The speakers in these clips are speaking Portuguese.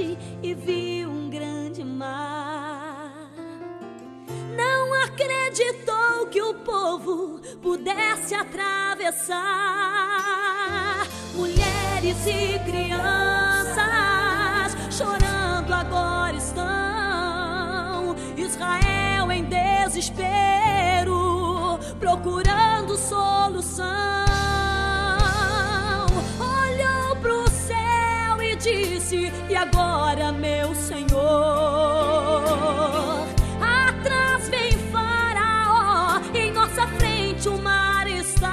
e vi um grande mar. Não acreditou que o povo pudesse atravessar. Mulheres e crianças chorando agora estão. Israel em desespero, procurando solução. E agora, meu Senhor? Atrás vem Faraó, em nossa frente o mar está.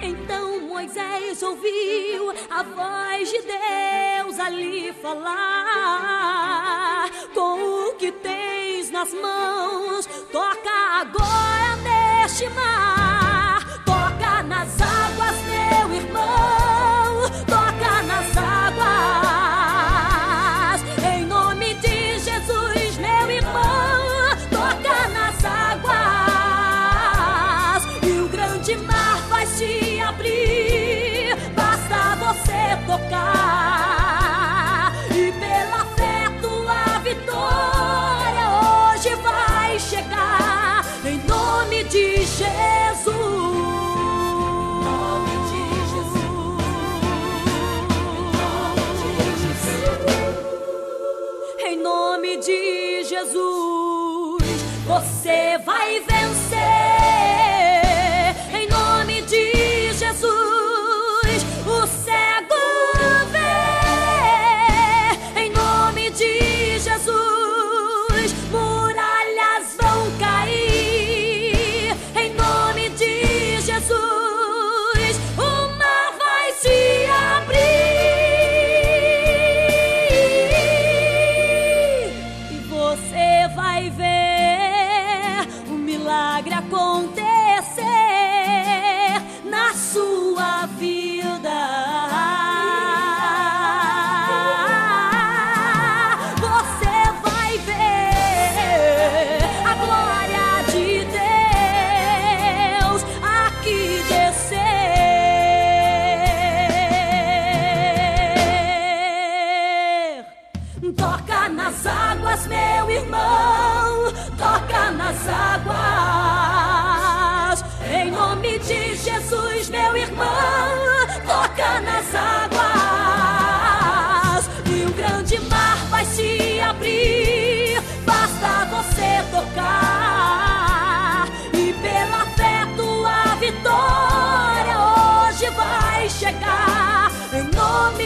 Então Moisés ouviu a voz de Deus ali falar. Com o que tens nas mãos, toca agora neste mar. Tocar. E pela fé tua vitória hoje vai chegar. Em nome de Jesus. Em nome de Jesus, você vai vencer.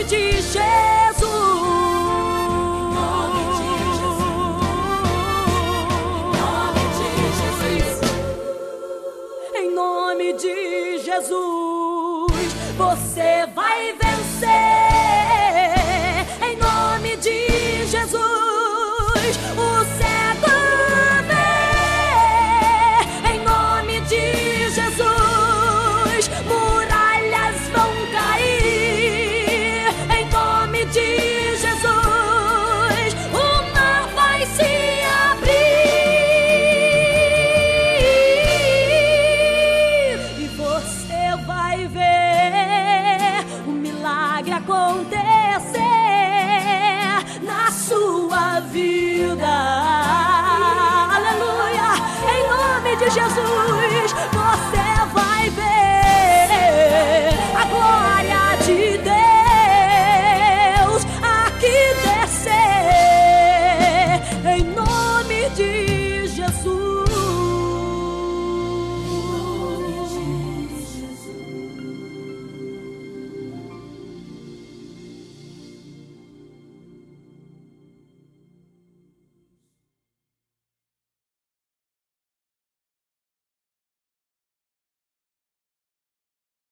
De Jesus. Em nome de Jesus, você vai Jesus, você vai.